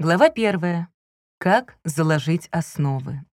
Глава первая. Как заложить основы.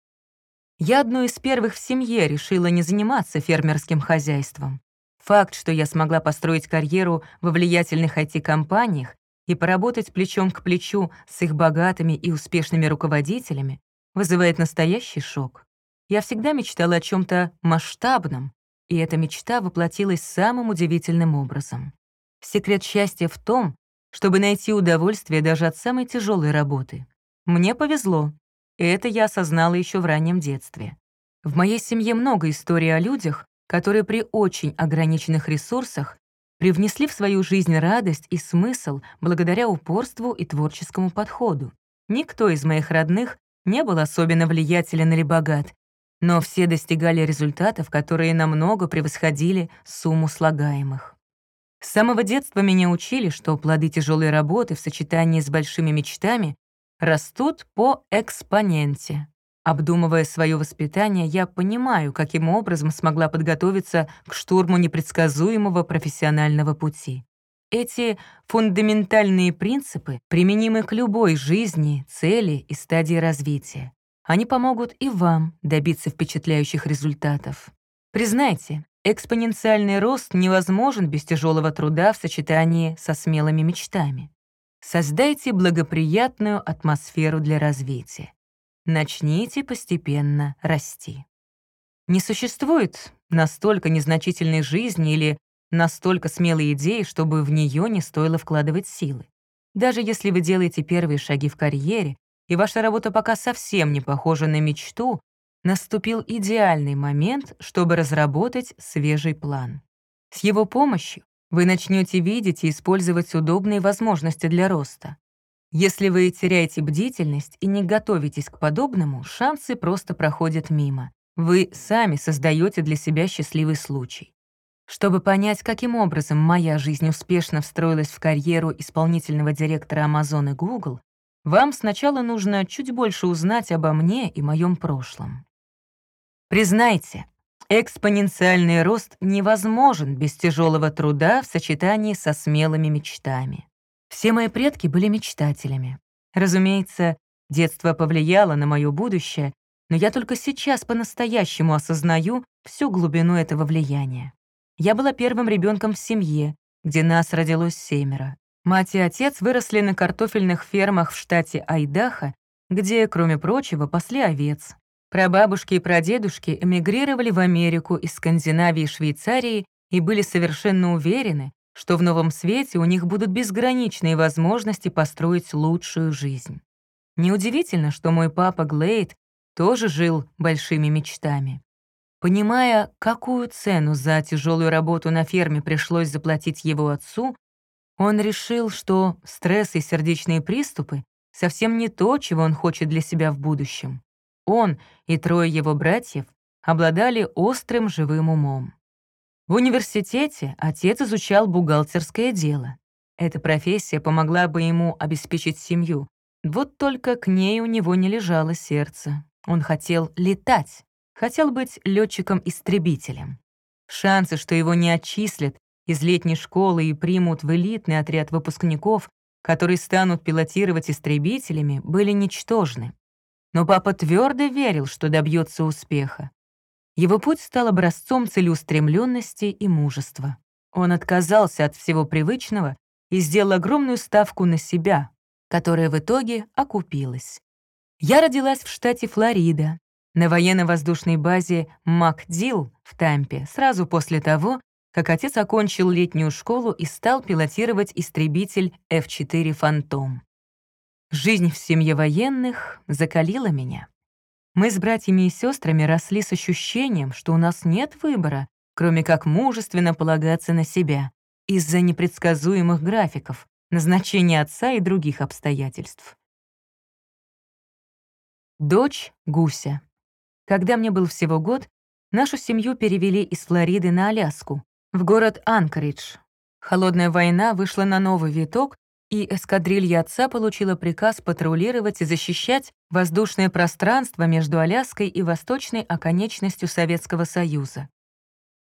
Я одну из первых в семье решила не заниматься фермерским хозяйством. Факт, что я смогла построить карьеру во влиятельных IT-компаниях и поработать плечом к плечу с их богатыми и успешными руководителями, вызывает настоящий шок. Я всегда мечтала о чем то масштабном, и эта мечта воплотилась самым удивительным образом. Секрет счастья в том, чтобы найти удовольствие даже от самой тяжелой работы. Мне повезло. Это я осознала еще в раннем детстве. В моей семье много историй о людях, которые при очень ограниченных ресурсах привнесли в свою жизнь радость и смысл благодаря упорству и творческому подходу. Никто из моих родных не был особенно влиятелен или богат, но все достигали результатов, которые намного превосходили сумму слагаемых. С самого детства меня учили, что плоды тяжелой работы в сочетании с большими мечтами растут по экспоненте. Обдумывая свое воспитание, я понимаю, каким образом смогла подготовиться к штурму непредсказуемого профессионального пути. Эти фундаментальные принципы применимы к любой жизни, цели и стадии развития. Они помогут и вам добиться впечатляющих результатов. Признайте, экспоненциальный рост невозможен без тяжелого труда в сочетании со смелыми мечтами. Создайте благоприятную атмосферу для развития. Начните постепенно расти. Не существует настолько незначительной жизни или настолько смелой идеи, чтобы в нее не стоило вкладывать силы. Даже если вы делаете первые шаги в карьере, и ваша работа пока совсем не похожа на мечту, наступил идеальный момент, чтобы разработать свежий план. С его помощью вы начнете видеть и использовать удобные возможности для роста. Если вы теряете бдительность и не готовитесь к подобному, шансы просто проходят мимо. Вы сами создаете для себя счастливый случай. Чтобы понять, каким образом моя жизнь успешно встроилась в карьеру исполнительного директора Amazon и Google, вам сначала нужно чуть больше узнать обо мне и моем прошлом. Признайте, экспоненциальный рост невозможен без тяжелого труда в сочетании со смелыми мечтами. Все мои предки были мечтателями. Разумеется, детство повлияло на мое будущее, но я только сейчас по-настоящему осознаю всю глубину этого влияния. Я была первым ребенком в семье, где нас родилось семеро. Мать и отец выросли на картофельных фермах в штате Айдахо, где, кроме прочего, пасли овец. Прабабушки и прадедушки эмигрировали в Америку из Скандинавии и Швейцарии и были совершенно уверены, что в новом свете у них будут безграничные возможности построить лучшую жизнь. Неудивительно, что мой папа Глейд тоже жил большими мечтами. Понимая, какую цену за тяжелую работу на ферме пришлось заплатить его отцу, он решил, что стресс и сердечные приступы совсем не то, чего он хочет для себя в будущем. Он и трое его братьев обладали острым живым умом. В университете отец изучал бухгалтерское дело. Эта профессия помогла бы ему обеспечить семью. Вот только к ней у него не лежало сердце. Он хотел летать, хотел быть летчиком истребителем Шансы, что его не отчислят из летней школы и примут в элитный отряд выпускников, которые станут пилотировать истребителями, были ничтожны. Но папа твердо верил, что добьется успеха. Его путь стал образцом целеустремленности и мужества. Он отказался от всего привычного и сделал огромную ставку на себя, которая в итоге окупилась. Я родилась в штате Флорида, на военно-воздушной базе МакДилл в Тампе, сразу после того, как отец окончил летнюю школу и стал пилотировать истребитель F-4 «Фантом». Жизнь в семье военных закалила меня. Мы с братьями и сестрами росли с ощущением, что у нас нет выбора, кроме как мужественно полагаться на себя из-за непредсказуемых графиков, назначения отца и других обстоятельств. Дочь Гуся. Когда мне был всего год, нашу семью перевели из Флориды на Аляску, в город Анкоридж. Холодная война вышла на новый виток, и эскадрилья отца получила приказ патрулировать и защищать воздушное пространство между Аляской и восточной оконечностью Советского Союза.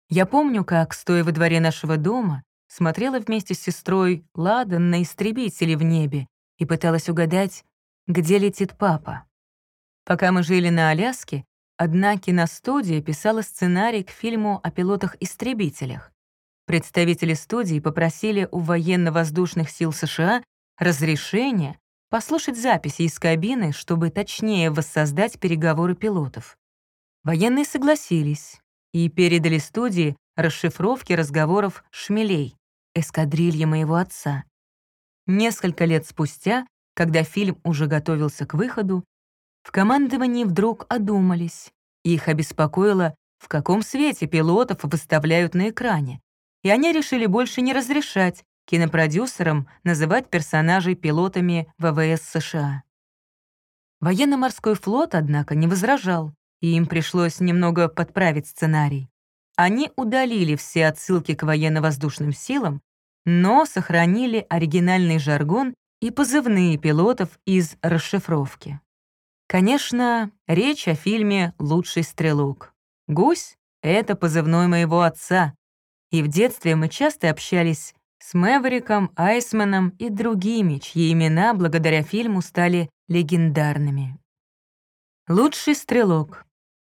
Я помню, как, стоя во дворе нашего дома, смотрела вместе с сестрой Ладан на истребители в небе и пыталась угадать, «Где летит папа?». Пока мы жили на Аляске, одна киностудия писала сценарий к фильму о пилотах-истребителях. Представители студии попросили у военно-воздушных сил США разрешение послушать записи из кабины, чтобы точнее воссоздать переговоры пилотов. Военные согласились и передали студии расшифровки разговоров «Шмелей», эскадрильи моего отца. Несколько лет спустя, когда фильм уже готовился к выходу, в командовании вдруг одумались. Их обеспокоило, в каком свете пилотов выставляют на экране, и они решили больше не разрешать кинопродюсерам называть персонажей пилотами ВВС США. Военно-морской флот, однако, не возражал, и им пришлось немного подправить сценарий. Они удалили все отсылки к военно-воздушным силам, но сохранили оригинальный жаргон и позывные пилотов из расшифровки. Конечно, речь о фильме «Лучший стрелок». «Гусь» — это позывной моего отца, и в детстве мы часто общались с Мэвериком, Айсманом и другими, чьи имена благодаря фильму стали легендарными. «Лучший стрелок»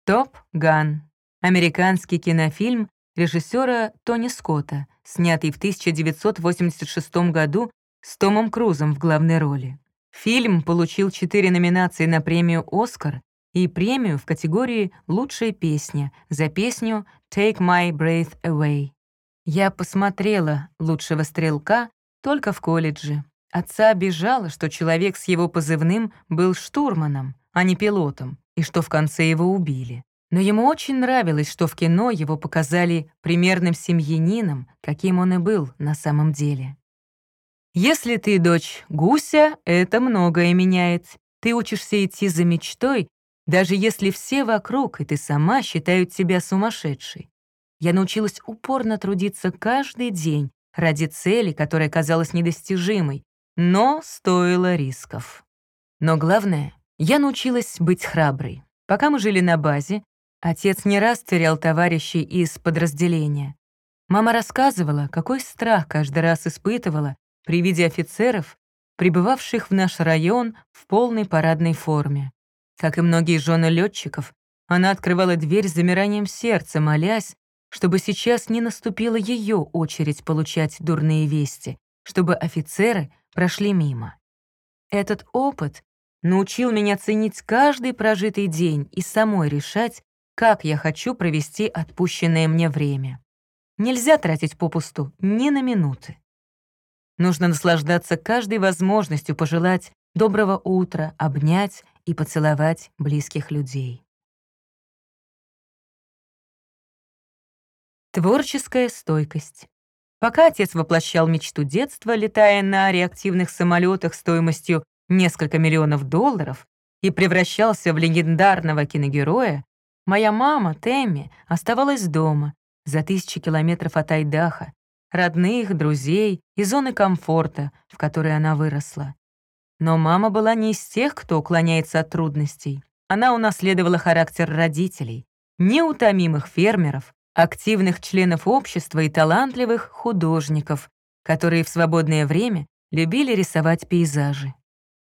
«Топ Ган» — американский кинофильм режиссера Тони Скотта, снятый в 1986 году с Томом Крузом в главной роли. Фильм получил четыре номинации на премию «Оскар» и премию в категории «Лучшая песня» за песню «Take My Breath Away». Я посмотрела «Лучшего стрелка» только в колледже. Отца обижало, что человек с его позывным был штурманом, а не пилотом, и что в конце его убили. Но ему очень нравилось, что в кино его показали примерным семьянином, каким он и был на самом деле. Если ты дочь гуся, это многое меняет. Ты учишься идти за мечтой, даже если все вокруг и ты сама считают тебя сумасшедшей. Я научилась упорно трудиться каждый день ради цели, которая казалась недостижимой, но стоила рисков. Но главное, я научилась быть храброй. Пока мы жили на базе, отец не раз терял товарищей из подразделения. Мама рассказывала, какой страх каждый раз испытывала при виде офицеров, прибывавших в наш район в полной парадной форме. Как и многие жены летчиков, она открывала дверь с замиранием сердца, молясь, чтобы сейчас не наступила ее очередь получать дурные вести, чтобы офицеры прошли мимо. Этот опыт научил меня ценить каждый прожитый день и самой решать, как я хочу провести отпущенное мне время. Нельзя тратить попусту ни на минуты. Нужно наслаждаться каждой возможностью пожелать доброго утра, обнять и поцеловать близких людей. Творческая стойкость. Пока отец воплощал мечту детства, летая на реактивных самолетах стоимостью несколько миллионов долларов и превращался в легендарного киногероя, моя мама, Тэмми, оставалась дома, за тысячи километров от Айдаха, родных, друзей и зоны комфорта, в которой она выросла. Но мама была не из тех, кто уклоняется от трудностей. Она унаследовала характер родителей, неутомимых фермеров, активных членов общества и талантливых художников, которые в свободное время любили рисовать пейзажи.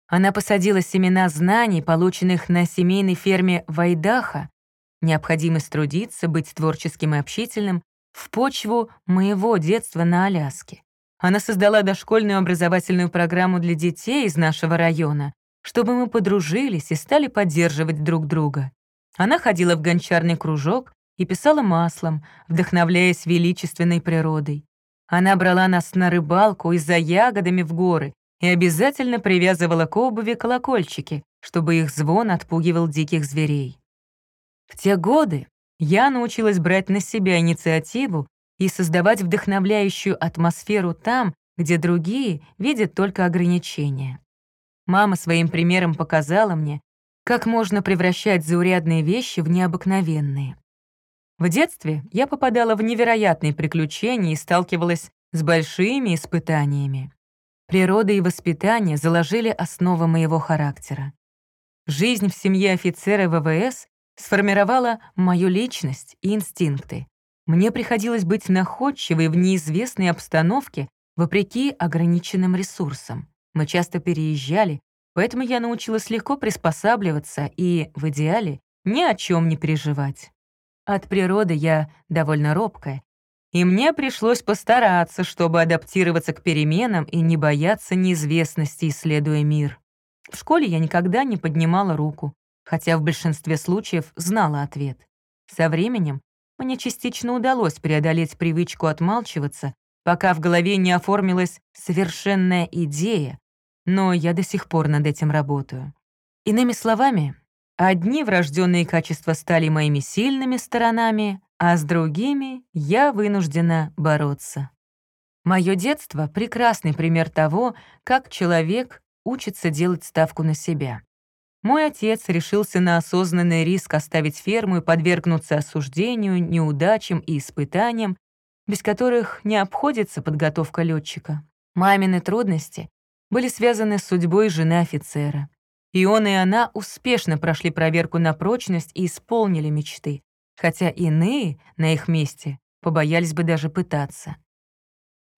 Она посадила семена знаний, полученных на семейной ферме Вайдаха, необходимость трудиться, быть творческим и общительным, в почву моего детства на Аляске. Она создала дошкольную образовательную программу для детей из нашего района, чтобы мы подружились и стали поддерживать друг друга. Она ходила в гончарный кружок и писала маслом, вдохновляясь величественной природой. Она брала нас на рыбалку и за ягодами в горы и обязательно привязывала к обуви колокольчики, чтобы их звон отпугивал диких зверей. В те годы я научилась брать на себя инициативу и создавать вдохновляющую атмосферу там, где другие видят только ограничения. Мама своим примером показала мне, как можно превращать заурядные вещи в необыкновенные. В детстве я попадала в невероятные приключения и сталкивалась с большими испытаниями. Природа и воспитание заложили основы моего характера. Жизнь в семье офицера ВВС сформировала мою личность и инстинкты. Мне приходилось быть находчивой в неизвестной обстановке вопреки ограниченным ресурсам. Мы часто переезжали, Поэтому я научилась легко приспосабливаться и, в идеале, ни о чем не переживать. От природы я довольно робкая, и мне пришлось постараться, чтобы адаптироваться к переменам и не бояться неизвестности, исследуя мир. В школе я никогда не поднимала руку, хотя в большинстве случаев знала ответ. Со временем мне частично удалось преодолеть привычку отмалчиваться, пока в голове не оформилась совершенная идея, но я до сих пор над этим работаю. Иными словами, одни врожденные качества стали моими сильными сторонами, а с другими я вынуждена бороться. Мое детство — прекрасный пример того, как человек учится делать ставку на себя. Мой отец решился на осознанный риск оставить ферму и подвергнуться осуждению, неудачам и испытаниям, без которых не обходится подготовка летчика. Мамины трудности были связаны с судьбой жены офицера. И он, и она успешно прошли проверку на прочность и исполнили мечты, хотя иные на их месте побоялись бы даже пытаться.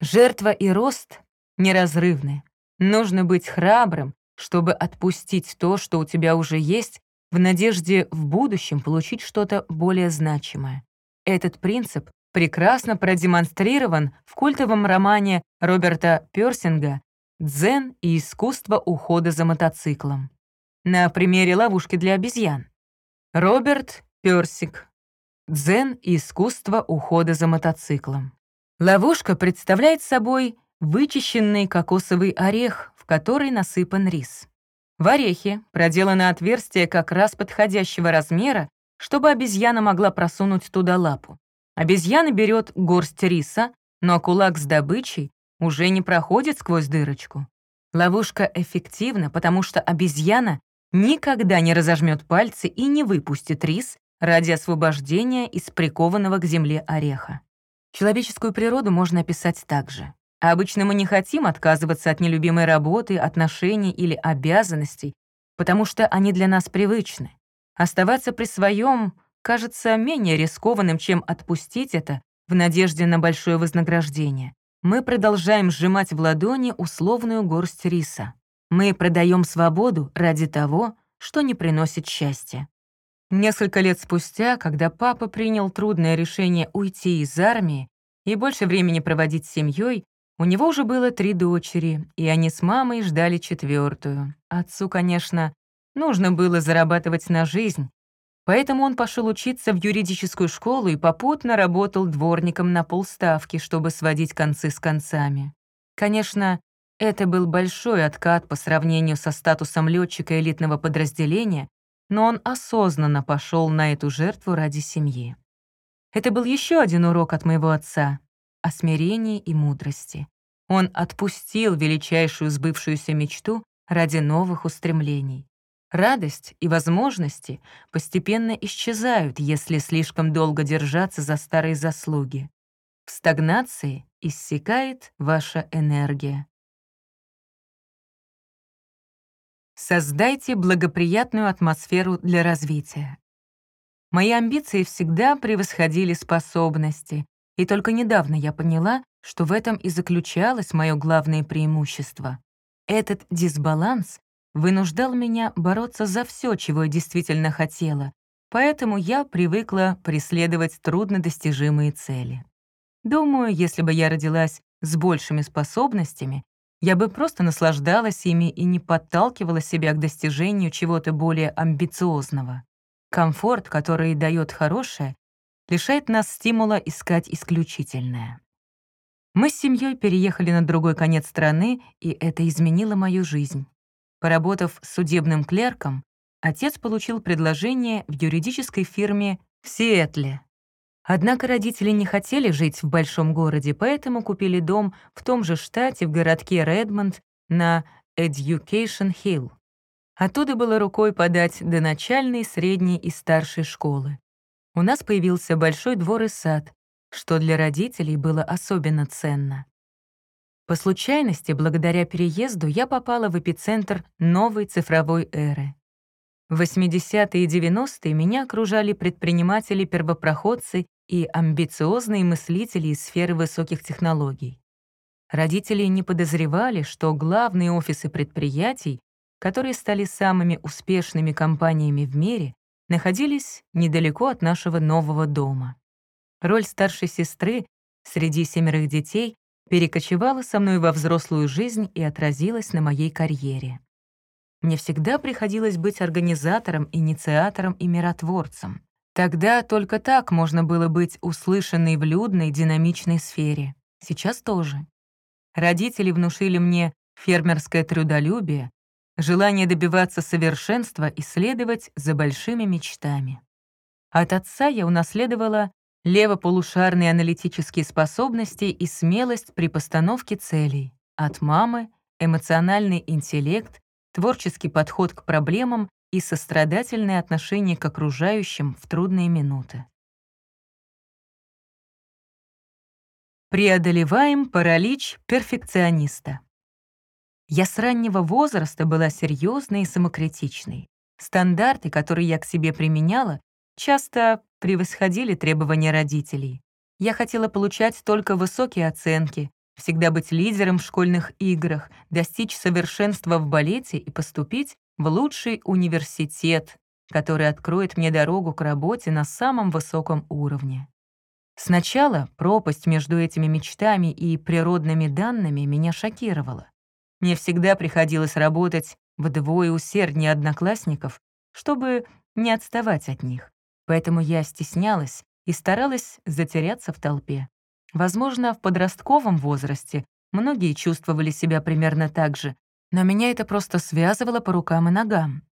Жертва и рост неразрывны. Нужно быть храбрым, чтобы отпустить то, что у тебя уже есть, в надежде в будущем получить что-то более значимое. Этот принцип прекрасно продемонстрирован в культовом романе Роберта Пёрсинга «Дзен и искусство ухода за мотоциклом». На примере ловушки для обезьян. Роберт Пёрсик. «Дзен и искусство ухода за мотоциклом». Ловушка представляет собой вычищенный кокосовый орех, в который насыпан рис. В орехе проделано отверстие как раз подходящего размера, чтобы обезьяна могла просунуть туда лапу. Обезьяна берет горсть риса, но кулак с добычей уже не проходит сквозь дырочку. Ловушка эффективна, потому что обезьяна никогда не разожмет пальцы и не выпустит рис ради освобождения из прикованного к земле ореха. Человеческую природу можно описать так же. Обычно мы не хотим отказываться от нелюбимой работы, отношений или обязанностей, потому что они для нас привычны. Оставаться при своем кажется менее рискованным, чем отпустить это в надежде на большое вознаграждение. Мы продолжаем сжимать в ладони условную горсть риса. Мы продаем свободу ради того, что не приносит счастья. Несколько лет спустя, когда папа принял трудное решение уйти из армии и больше времени проводить с семьей, у него уже было три дочери, и они с мамой ждали четвертую. Отцу, конечно, нужно было зарабатывать на жизнь, поэтому он пошел учиться в юридическую школу и попутно работал дворником на полставки, чтобы сводить концы с концами. Конечно, это был большой откат по сравнению со статусом летчика элитного подразделения, но он осознанно пошел на эту жертву ради семьи. Это был еще один урок от моего отца о смирении и мудрости. Он отпустил величайшую сбывшуюся мечту ради новых устремлений. Радость и возможности постепенно исчезают, если слишком долго держаться за старые заслуги. В стагнации иссякает ваша энергия. Создайте благоприятную атмосферу для развития. Мои амбиции всегда превосходили способности, и только недавно я поняла, что в этом и заключалось мое главное преимущество. Этот дисбаланс вынуждал меня бороться за все, чего я действительно хотела, поэтому я привыкла преследовать труднодостижимые цели. Думаю, если бы я родилась с большими способностями, я бы просто наслаждалась ими и не подталкивала себя к достижению чего-то более амбициозного. Комфорт, который дает хорошее, лишает нас стимула искать исключительное. Мы с семьей переехали на другой конец страны, и это изменило мою жизнь. Поработав судебным клерком, отец получил предложение в юридической фирме в Сиэтле. Однако родители не хотели жить в большом городе, поэтому купили дом в том же штате, в городке Редмонд, на Education Hill. Оттуда было рукой подать до начальной, средней и старшей школы. У нас появился большой двор и сад, что для родителей было особенно ценно. По случайности, благодаря переезду, я попала в эпицентр новой цифровой эры. В 80-е и 90-е меня окружали предприниматели-первопроходцы и амбициозные мыслители из сферы высоких технологий. Родители не подозревали, что главные офисы предприятий которые стали самыми успешными компаниями в мире, находились недалеко от нашего нового дома. Роль старшей сестры среди семерых детей перекочевала со мной во взрослую жизнь и отразилась на моей карьере. Мне всегда приходилось быть организатором, инициатором и миротворцем. Тогда только так можно было быть услышанной в людной, динамичной сфере. Сейчас тоже. Родители внушили мне фермерское трудолюбие, желание добиваться совершенства и следовать за большими мечтами. От отца я унаследовала левополушарные аналитические способности и смелость при постановке целей. От мамы — эмоциональный интеллект, творческий подход к проблемам и сострадательное отношение к окружающим в трудные минуты. Преодолеваем паралич перфекциониста. Я с раннего возраста была серьезной и самокритичной. Стандарты, которые я к себе применяла, часто превосходили требования родителей. Я хотела получать только высокие оценки, всегда быть лидером в школьных играх, достичь совершенства в балете и поступить в лучший университет, который откроет мне дорогу к работе на самом высоком уровне. Сначала пропасть между этими мечтами и природными данными меня шокировала. Мне всегда приходилось работать вдвое усерднее одноклассников, чтобы не отставать от них. Поэтому я стеснялась и старалась затеряться в толпе. Возможно, в подростковом возрасте многие чувствовали себя примерно так же, но меня это просто связывало по рукам и ногам.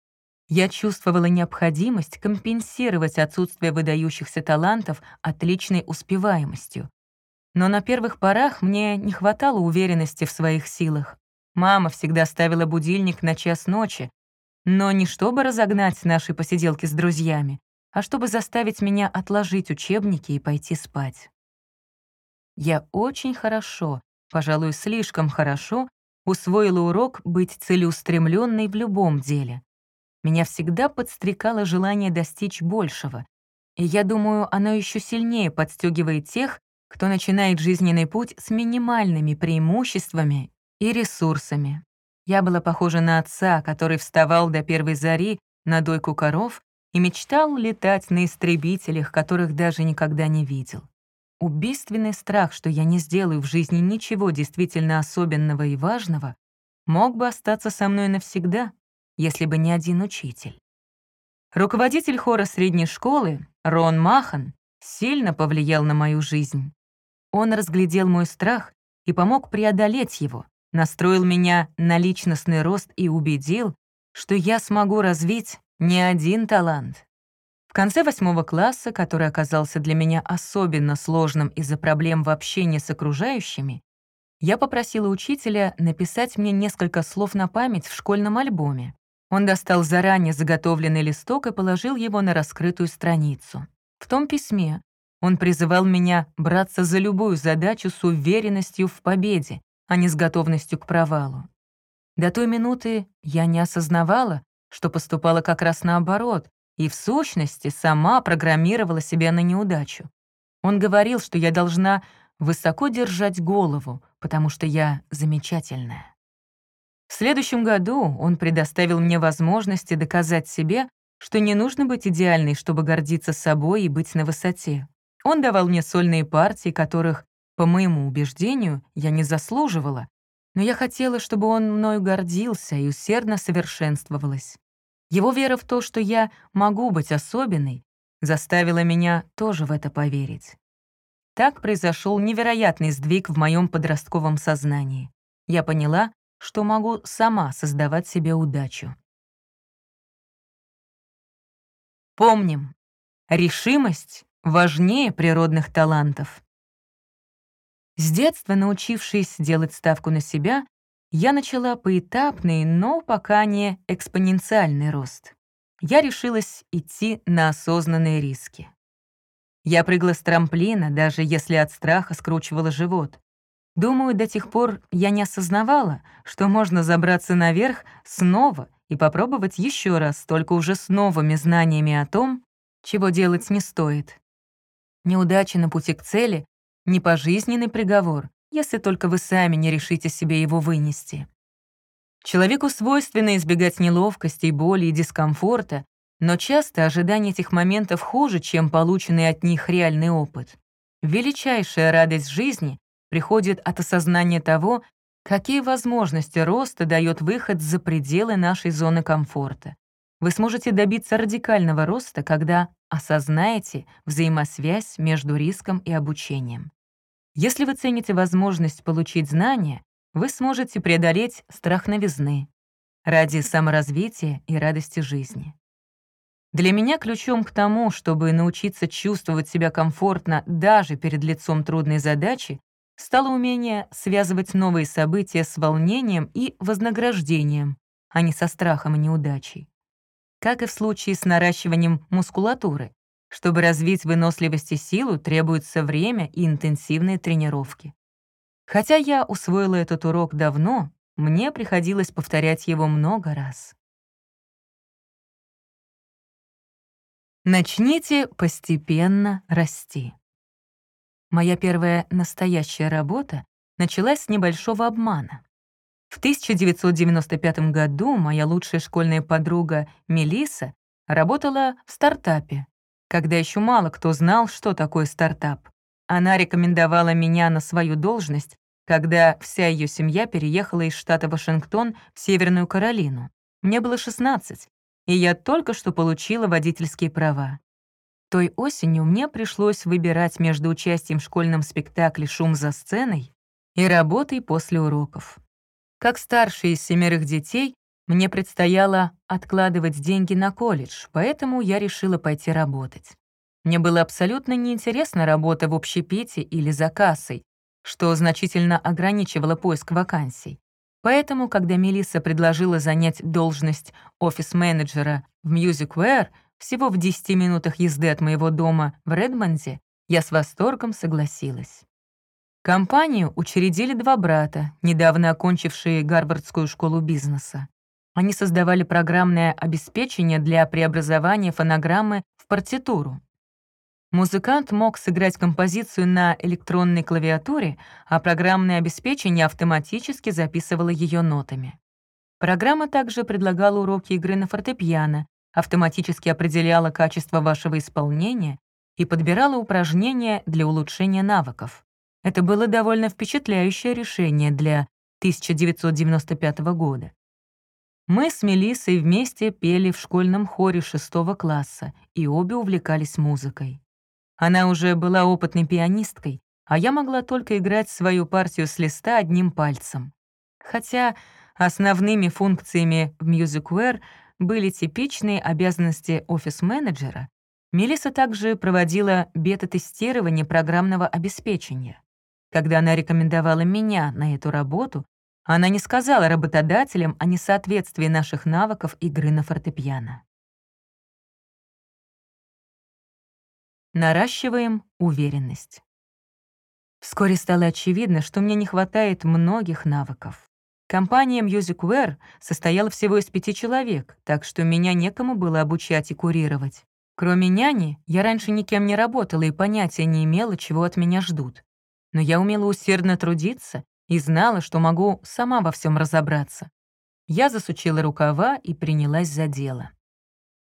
Я чувствовала необходимость компенсировать отсутствие выдающихся талантов отличной успеваемостью. Но на первых порах мне не хватало уверенности в своих силах. Мама всегда ставила будильник на час ночи, но не чтобы разогнать наши посиделки с друзьями, а чтобы заставить меня отложить учебники и пойти спать. Я очень хорошо, пожалуй, слишком хорошо, усвоила урок быть целеустремленной в любом деле. Меня всегда подстрекало желание достичь большего, и я думаю, оно еще сильнее подстегивает тех, кто начинает жизненный путь с минимальными преимуществами и ресурсами. Я была похожа на отца, который вставал до первой зари на дойку коров и мечтал летать на истребителях, которых даже никогда не видел. Убийственный страх, что я не сделаю в жизни ничего действительно особенного и важного, мог бы остаться со мной навсегда, если бы не один учитель. Руководитель хора средней школы, Рон Махан, сильно повлиял на мою жизнь. Он разглядел мой страх и помог преодолеть его, настроил меня на личностный рост и убедил, что я смогу развить не один талант, в конце восьмого класса, который оказался для меня особенно сложным из-за проблем в общении с окружающими, я попросила учителя написать мне несколько слов на память в школьном альбоме. Он достал заранее заготовленный листок и положил его на раскрытую страницу. В том письме он призывал меня браться за любую задачу с уверенностью в победе, а не с готовностью к провалу. До той минуты я не осознавала, что поступала как раз наоборот, и в сущности сама программировала себя на неудачу. Он говорил, что я должна высоко держать голову, потому что я замечательная. В следующем году он предоставил мне возможности доказать себе, что не нужно быть идеальной, чтобы гордиться собой и быть на высоте. Он давал мне сольные партии, которых, по моему убеждению, я не заслуживала, но я хотела, чтобы он мною гордился и усердно совершенствовалась. Его вера в то, что я могу быть особенной, заставила меня тоже в это поверить. Так произошел невероятный сдвиг в моем подростковом сознании. Я поняла, что могу сама создавать себе удачу. Помним, решимость важнее природных талантов. С детства научившись делать ставку на себя, я начала поэтапный, но пока не экспоненциальный рост. Я решилась идти на осознанные риски. Я прыгла с трамплина, даже если от страха скручивала живот. Думаю, до тех пор я не осознавала, что можно забраться наверх снова и попробовать еще раз, только уже с новыми знаниями о том, чего делать не стоит. Неудача на пути к цели — не пожизненный приговор, если только вы сами не решите себе его вынести. Человеку свойственно избегать неловкости, боли и дискомфорта, но часто ожидание этих моментов хуже, чем полученный от них реальный опыт. Величайшая радость жизни приходит от осознания того, какие возможности роста дает выход за пределы нашей зоны комфорта. Вы сможете добиться радикального роста, когда осознаете взаимосвязь между риском и обучением. Если вы цените возможность получить знания, вы сможете преодолеть страх новизны ради саморазвития и радости жизни. Для меня ключом к тому, чтобы научиться чувствовать себя комфортно даже перед лицом трудной задачи, стало умение связывать новые события с волнением и вознаграждением, а не со страхом и неудачей. Как и в случае с наращиванием мускулатуры, чтобы развить выносливость и силу, требуется время и интенсивные тренировки. Хотя я усвоила этот урок давно, мне приходилось повторять его много раз. Начните постепенно расти. Моя первая настоящая работа началась с небольшого обмана. В 1995 году моя лучшая школьная подруга Мелиса работала в стартапе, когда еще мало кто знал, что такое стартап. Она рекомендовала меня на свою должность, когда вся ее семья переехала из штата Вашингтон в Северную Каролину. Мне было 16, и я только что получила водительские права. Той осенью мне пришлось выбирать между участием в школьном спектакле «Шум за сценой» и работой после уроков. Как старший из семерых детей, мне предстояло откладывать деньги на колледж, поэтому я решила пойти работать. Мне было абсолютно неинтересна работа в общепите или за кассой, что значительно ограничивало поиск вакансий. Поэтому, когда Мелисса предложила занять должность офис-менеджера в Musicware всего в 10 минутах езды от моего дома в Редмонде, я с восторгом согласилась. Компанию учредили два брата, недавно окончившие Гарвардскую школу бизнеса. Они создавали программное обеспечение для преобразования фонограммы в партитуру. Музыкант мог сыграть композицию на электронной клавиатуре, а программное обеспечение автоматически записывало ее нотами. Программа также предлагала уроки игры на фортепиано, автоматически определяла качество вашего исполнения и подбирала упражнения для улучшения навыков. Это было довольно впечатляющее решение для 1995 года. Мы с Мелиссой вместе пели в школьном хоре шестого класса и обе увлекались музыкой. Она уже была опытной пианисткой, а я могла только играть свою партию с листа одним пальцем. Хотя основными функциями в MusicWare были типичные обязанности офис-менеджера, Мелисса также проводила бета-тестирование программного обеспечения. Когда она рекомендовала меня на эту работу, она не сказала работодателям о несоответствии наших навыков игры на фортепиано. Наращиваем уверенность. Вскоре стало очевидно, что мне не хватает многих навыков. Компания MusicWare состояла всего из пяти человек, так что меня некому было обучать и курировать. Кроме няни, я раньше никем не работала и понятия не имела, чего от меня ждут но я умела усердно трудиться и знала, что могу сама во всем разобраться. Я засучила рукава и принялась за дело.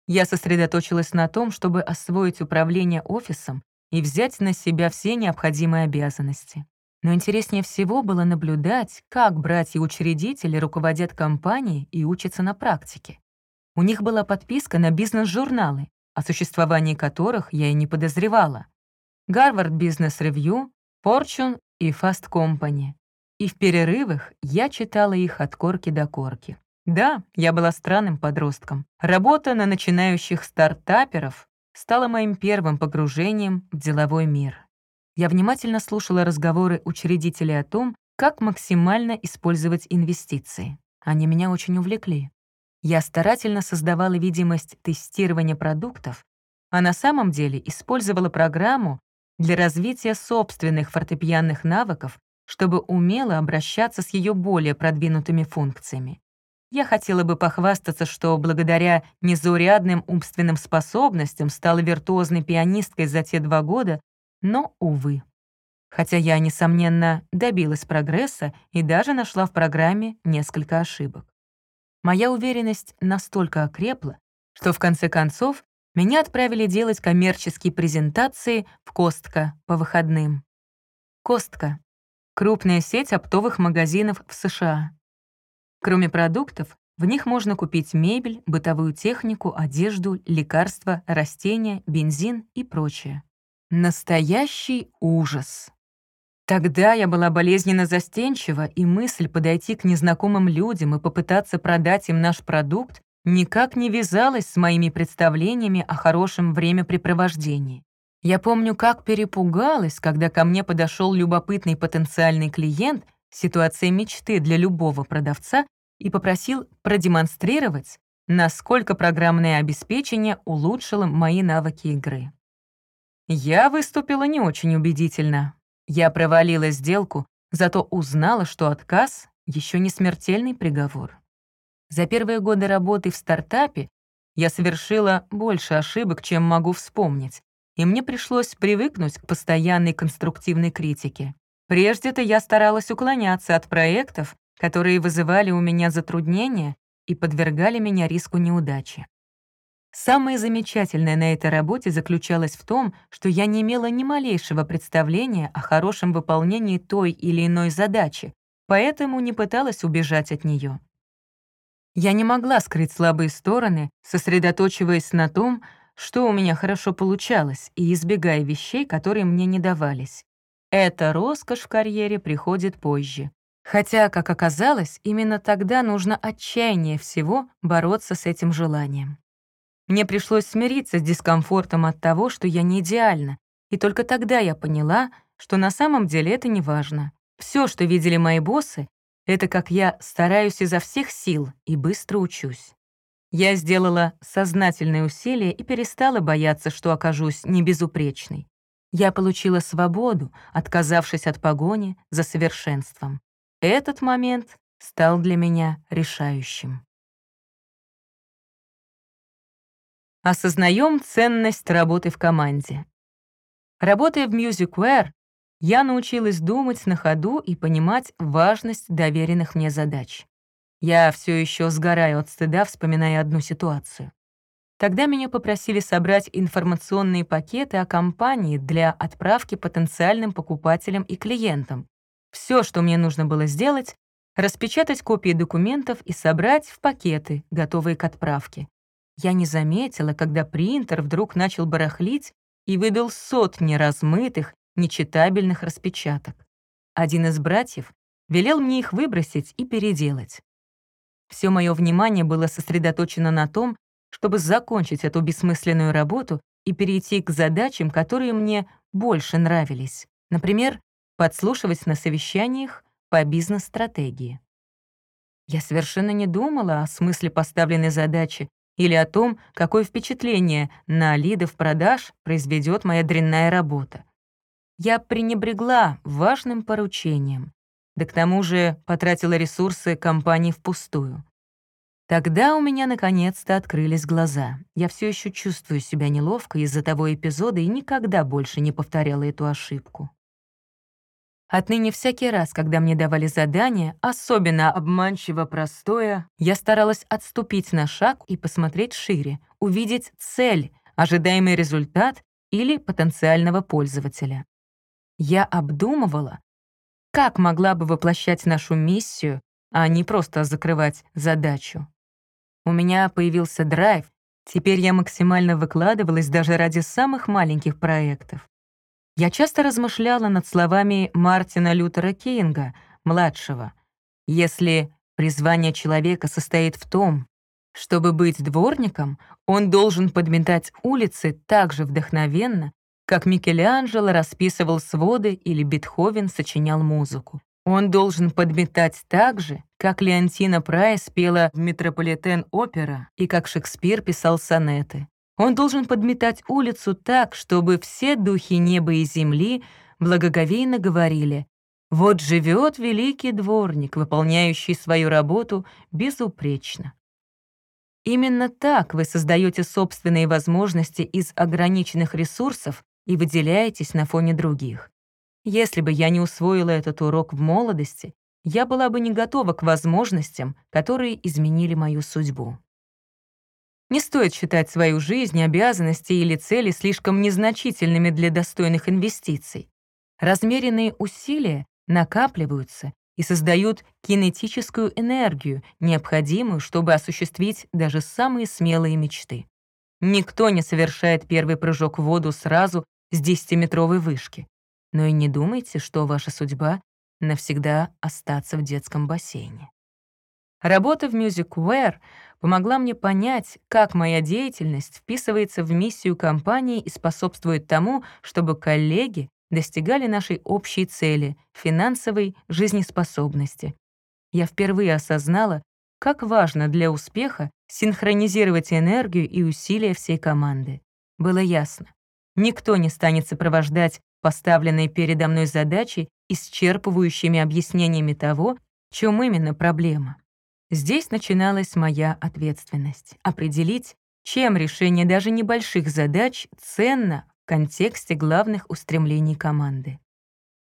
Я сосредоточилась на том, чтобы освоить управление офисом и взять на себя все необходимые обязанности. Но интереснее всего было наблюдать, как братья-учредители руководят компанией и учатся на практике. У них была подписка на бизнес-журналы, о существовании которых я и не подозревала. Гарвард Бизнес Ревью, Fortune и Fast Company. И в перерывах я читала их от корки до корки. Да, я была странным подростком. Работа на начинающих стартаперов стала моим первым погружением в деловой мир. Я внимательно слушала разговоры учредителей о том, как максимально использовать инвестиции. Они меня очень увлекли. Я старательно создавала видимость тестирования продуктов, а на самом деле использовала программу, для развития собственных фортепианных навыков, чтобы умело обращаться с ее более продвинутыми функциями. Я хотела бы похвастаться, что благодаря незаурядным умственным способностям стала виртуозной пианисткой за те два года, но, увы. Хотя я, несомненно, добилась прогресса и даже нашла в программе несколько ошибок. Моя уверенность настолько окрепла, что в конце концов меня отправили делать коммерческие презентации в Костка по выходным. Костка — крупная сеть оптовых магазинов в США. Кроме продуктов, в них можно купить мебель, бытовую технику, одежду, лекарства, растения, бензин и прочее. Настоящий ужас. Тогда я была болезненно застенчива, и мысль подойти к незнакомым людям и попытаться продать им наш продукт никак не вязалась с моими представлениями о хорошем времяпрепровождении. Я помню, как перепугалась, когда ко мне подошел любопытный потенциальный клиент, ситуация мечты для любого продавца, и попросил продемонстрировать, насколько программное обеспечение улучшило мои навыки игры. Я выступила не очень убедительно. Я провалила сделку, зато узнала, что отказ — еще не смертельный приговор. За первые годы работы в стартапе я совершила больше ошибок, чем могу вспомнить, и мне пришлось привыкнуть к постоянной конструктивной критике. Прежде-то я старалась уклоняться от проектов, которые вызывали у меня затруднения и подвергали меня риску неудачи. Самое замечательное на этой работе заключалось в том, что я не имела ни малейшего представления о хорошем выполнении той или иной задачи, поэтому не пыталась убежать от нее. Я не могла скрыть слабые стороны, сосредоточиваясь на том, что у меня хорошо получалось, и избегая вещей, которые мне не давались. Эта роскошь в карьере приходит позже. Хотя, как оказалось, именно тогда нужно отчаяние всего бороться с этим желанием. Мне пришлось смириться с дискомфортом от того, что я не идеальна, и только тогда я поняла, что на самом деле это не важно. Все, что видели мои боссы, это как я стараюсь изо всех сил и быстро учусь. Я сделала сознательные усилия и перестала бояться, что окажусь небезупречной. Я получила свободу, отказавшись от погони за совершенством. Этот момент стал для меня решающим. Осознаем ценность работы в команде. Работая в MusicWare, я научилась думать на ходу и понимать важность доверенных мне задач. Я все еще сгораю от стыда, вспоминая одну ситуацию. Тогда меня попросили собрать информационные пакеты о компании для отправки потенциальным покупателям и клиентам. Все, что мне нужно было сделать, распечатать копии документов и собрать в пакеты, готовые к отправке. Я не заметила, когда принтер вдруг начал барахлить и выдал сотни размытых нечитабельных распечаток. Один из братьев велел мне их выбросить и переделать. Все мое внимание было сосредоточено на том, чтобы закончить эту бессмысленную работу и перейти к задачам, которые мне больше нравились. Например, подслушивать на совещаниях по бизнес-стратегии. Я совершенно не думала о смысле поставленной задачи или о том, какое впечатление на лидов продаж произведет моя дрянная работа я пренебрегла важным поручением, да к тому же потратила ресурсы компании впустую. Тогда у меня наконец-то открылись глаза. Я все еще чувствую себя неловко из-за того эпизода и никогда больше не повторяла эту ошибку. Отныне всякий раз, когда мне давали задание, особенно обманчиво простое, я старалась отступить на шаг и посмотреть шире, увидеть цель, ожидаемый результат или потенциального пользователя. Я обдумывала, как могла бы воплощать нашу миссию, а не просто закрывать задачу. У меня появился драйв, теперь я максимально выкладывалась даже ради самых маленьких проектов. Я часто размышляла над словами Мартина Лютера Кинга, младшего. Если призвание человека состоит в том, чтобы быть дворником, он должен подметать улицы так же вдохновенно, как Микеланджело расписывал своды или Бетховен сочинял музыку. Он должен подметать так же, как Леонтина Прайс пела в Метрополитен-опера и как Шекспир писал сонеты. Он должен подметать улицу так, чтобы все духи неба и земли благоговейно говорили «Вот живет великий дворник, выполняющий свою работу безупречно». Именно так вы создаете собственные возможности из ограниченных ресурсов и выделяетесь на фоне других. Если бы я не усвоила этот урок в молодости, я была бы не готова к возможностям, которые изменили мою судьбу. Не стоит считать свою жизнь, обязанности или цели слишком незначительными для достойных инвестиций. Размеренные усилия накапливаются и создают кинетическую энергию, необходимую, чтобы осуществить даже самые смелые мечты. Никто не совершает первый прыжок в воду сразу с 10-метровой вышки. Но и не думайте, что ваша судьба — навсегда остаться в детском бассейне. Работа в Music Wear помогла мне понять, как моя деятельность вписывается в миссию компании и способствует тому, чтобы коллеги достигали нашей общей цели — финансовой жизнеспособности. Я впервые осознала, как важно для успеха синхронизировать энергию и усилия всей команды. Было ясно, никто не станет сопровождать поставленные передо мной задачи исчерпывающими объяснениями того, в чем именно проблема. Здесь начиналась моя ответственность — определить, чем решение даже небольших задач ценно контексте главных устремлений команды.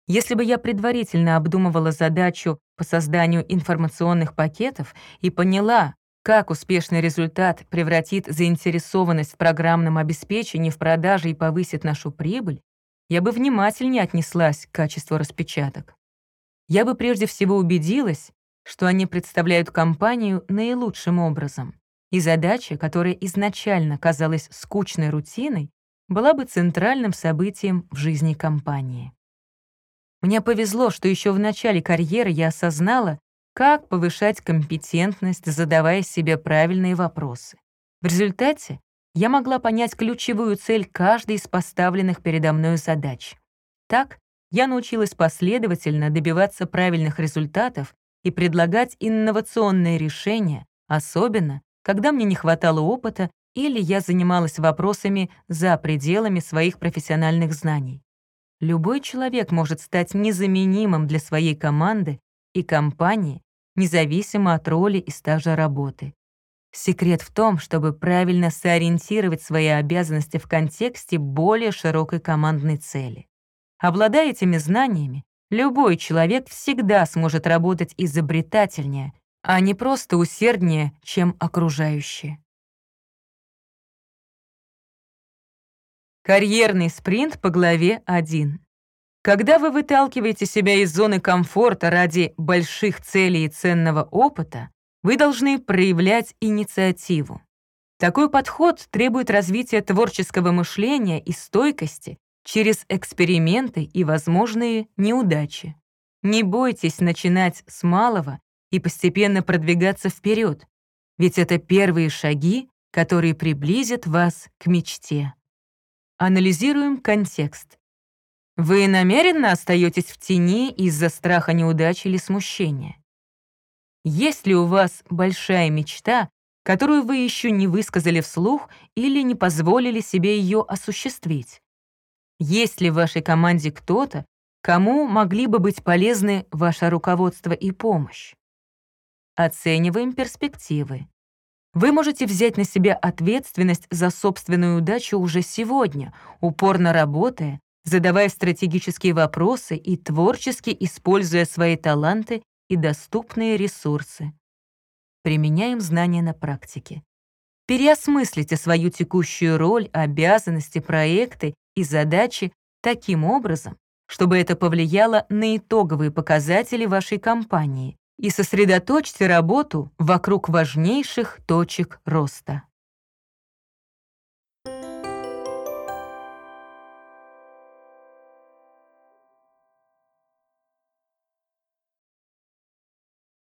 Если бы я предварительно обдумывала задачу по созданию информационных пакетов и поняла, как успешный результат превратит заинтересованность в программном обеспечении в продаже и повысит нашу прибыль, я бы внимательнее отнеслась к качеству распечаток. Я бы прежде всего убедилась, что они представляют компанию наилучшим образом, и задача, которая изначально казалась скучной рутиной, была бы центральным событием в жизни компании. Мне повезло, что еще в начале карьеры я осознала, как повышать компетентность, задавая себе правильные вопросы. В результате я могла понять ключевую цель каждой из поставленных передо мной задач. Так, я научилась последовательно добиваться правильных результатов и предлагать инновационные решения, особенно, когда мне не хватало опыта или я занималась вопросами за пределами своих профессиональных знаний. Любой человек может стать незаменимым для своей команды и компании, независимо от роли и стажа работы. Секрет в том, чтобы правильно сориентировать свои обязанности в контексте более широкой командной цели. Обладая этими знаниями, любой человек всегда сможет работать изобретательнее, а не просто усерднее, чем окружающие. Карьерный спринт по главе 1. Когда вы выталкиваете себя из зоны комфорта ради больших целей и ценного опыта, вы должны проявлять инициативу. Такой подход требует развития творческого мышления и стойкости через эксперименты и возможные неудачи. Не бойтесь начинать с малого и постепенно продвигаться вперед, ведь это первые шаги, которые приблизят вас к мечте. Анализируем контекст. Вы намеренно остаетесь в тени из-за страха неудачи или смущения? Есть ли у вас большая мечта, которую вы еще не высказали вслух или не позволили себе ее осуществить? Есть ли в вашей команде кто-то, кому могли бы быть полезны ваше руководство и помощь? Оцениваем перспективы. Вы можете взять на себя ответственность за собственную удачу уже сегодня, упорно работая, задавая стратегические вопросы и творчески используя свои таланты и доступные ресурсы. Применяем знания на практике. Переосмыслите свою текущую роль, обязанности, проекты и задачи таким образом, чтобы это повлияло на итоговые показатели вашей компании и сосредоточьте работу вокруг важнейших точек роста.